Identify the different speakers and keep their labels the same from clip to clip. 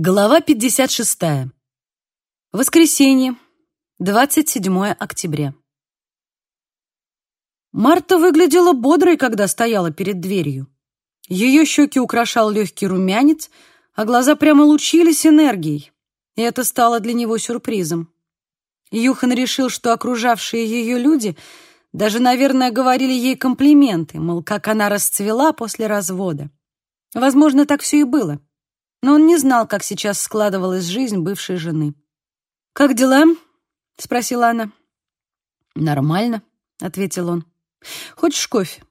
Speaker 1: Глава 56. Воскресенье, 27 октября. Марта выглядела бодрой, когда стояла перед дверью. Ее щеки украшал легкий румянец, а глаза прямо лучились энергией, и это стало для него сюрпризом. Юхан решил, что окружавшие ее люди даже, наверное, говорили ей комплименты, мол, как она расцвела после развода. Возможно, так все и было но он не знал, как сейчас складывалась жизнь бывшей жены. «Как дела?» — спросила она. «Нормально», — ответил он. «Хочешь кофе?»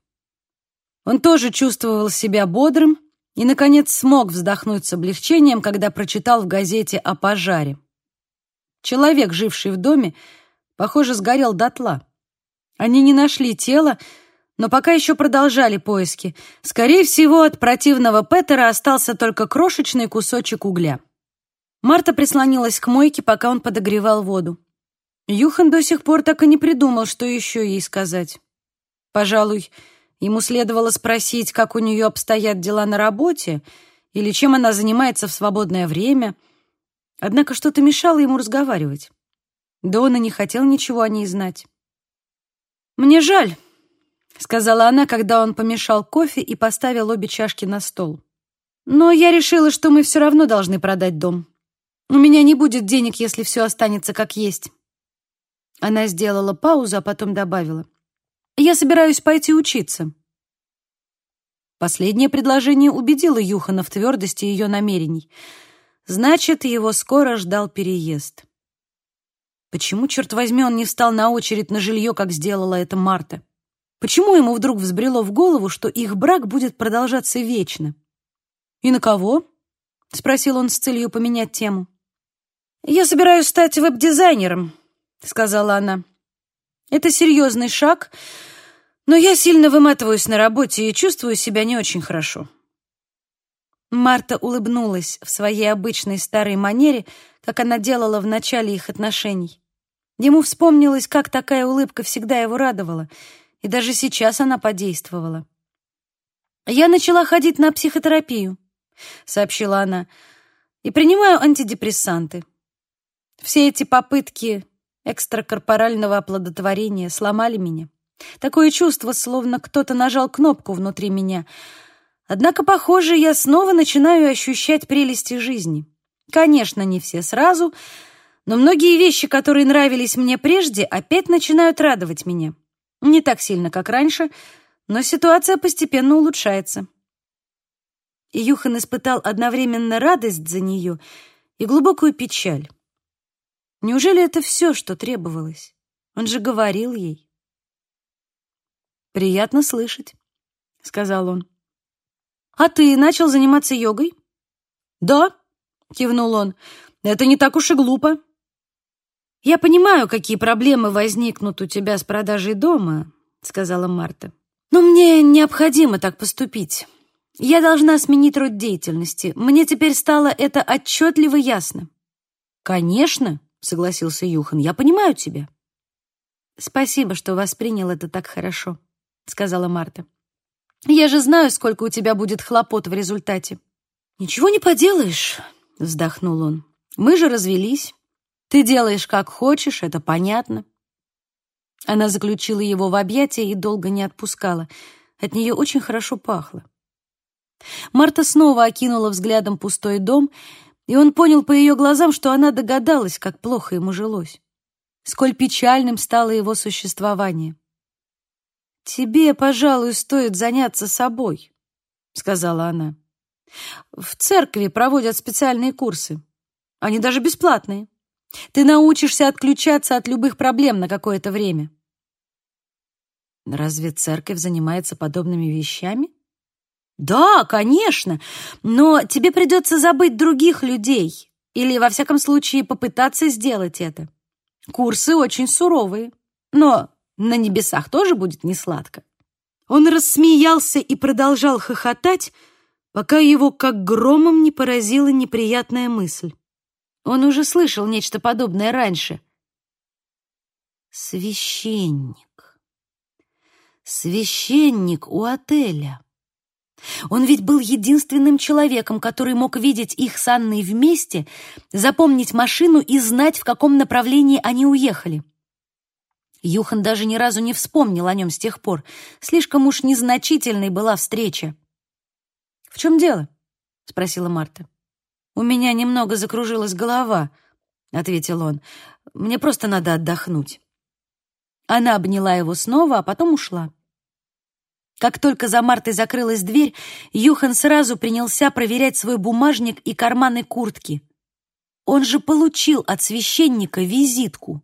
Speaker 1: Он тоже чувствовал себя бодрым и, наконец, смог вздохнуть с облегчением, когда прочитал в газете о пожаре. Человек, живший в доме, похоже, сгорел дотла. Они не нашли тело, но пока еще продолжали поиски. Скорее всего, от противного Петера остался только крошечный кусочек угля. Марта прислонилась к мойке, пока он подогревал воду. Юхан до сих пор так и не придумал, что еще ей сказать. Пожалуй, ему следовало спросить, как у нее обстоят дела на работе или чем она занимается в свободное время. Однако что-то мешало ему разговаривать. Дона не хотел ничего о ней знать. «Мне жаль», — сказала она, когда он помешал кофе и поставил обе чашки на стол. «Но я решила, что мы все равно должны продать дом. У меня не будет денег, если все останется как есть». Она сделала паузу, а потом добавила. «Я собираюсь пойти учиться». Последнее предложение убедило Юхана в твердости ее намерений. Значит, его скоро ждал переезд. Почему, черт возьми, он не встал на очередь на жилье, как сделала это Марта? Почему ему вдруг взбрело в голову, что их брак будет продолжаться вечно? «И на кого?» — спросил он с целью поменять тему. «Я собираюсь стать веб-дизайнером», — сказала она. «Это серьезный шаг, но я сильно выматываюсь на работе и чувствую себя не очень хорошо». Марта улыбнулась в своей обычной старой манере, как она делала в начале их отношений. Ему вспомнилось, как такая улыбка всегда его радовала — и даже сейчас она подействовала. «Я начала ходить на психотерапию», — сообщила она, «и принимаю антидепрессанты. Все эти попытки экстракорпорального оплодотворения сломали меня. Такое чувство, словно кто-то нажал кнопку внутри меня. Однако, похоже, я снова начинаю ощущать прелести жизни. Конечно, не все сразу, но многие вещи, которые нравились мне прежде, опять начинают радовать меня. Не так сильно, как раньше, но ситуация постепенно улучшается. И Юхан испытал одновременно радость за нее и глубокую печаль. Неужели это все, что требовалось? Он же говорил ей. «Приятно слышать», — сказал он. «А ты начал заниматься йогой?» «Да», — кивнул он, — «это не так уж и глупо». «Я понимаю, какие проблемы возникнут у тебя с продажей дома», — сказала Марта. «Но мне необходимо так поступить. Я должна сменить род деятельности. Мне теперь стало это отчетливо ясно». «Конечно», — согласился Юхан, — «я понимаю тебя». «Спасибо, что воспринял это так хорошо», — сказала Марта. «Я же знаю, сколько у тебя будет хлопот в результате». «Ничего не поделаешь», — вздохнул он. «Мы же развелись. Ты делаешь, как хочешь, это понятно. Она заключила его в объятия и долго не отпускала. От нее очень хорошо пахло. Марта снова окинула взглядом пустой дом, и он понял по ее глазам, что она догадалась, как плохо ему жилось. Сколь печальным стало его существование. «Тебе, пожалуй, стоит заняться собой», — сказала она. «В церкви проводят специальные курсы. Они даже бесплатные. Ты научишься отключаться от любых проблем на какое-то время. Разве церковь занимается подобными вещами? Да, конечно, но тебе придется забыть других людей или, во всяком случае, попытаться сделать это. Курсы очень суровые, но на небесах тоже будет несладко. Он рассмеялся и продолжал хохотать, пока его как громом не поразила неприятная мысль. Он уже слышал нечто подобное раньше. Священник. Священник у отеля. Он ведь был единственным человеком, который мог видеть их с Анной вместе, запомнить машину и знать, в каком направлении они уехали. Юхан даже ни разу не вспомнил о нем с тех пор. Слишком уж незначительной была встреча. «В чем дело?» — спросила Марта. «У меня немного закружилась голова», — ответил он. «Мне просто надо отдохнуть». Она обняла его снова, а потом ушла. Как только за Мартой закрылась дверь, Юхан сразу принялся проверять свой бумажник и карманы куртки. Он же получил от священника визитку.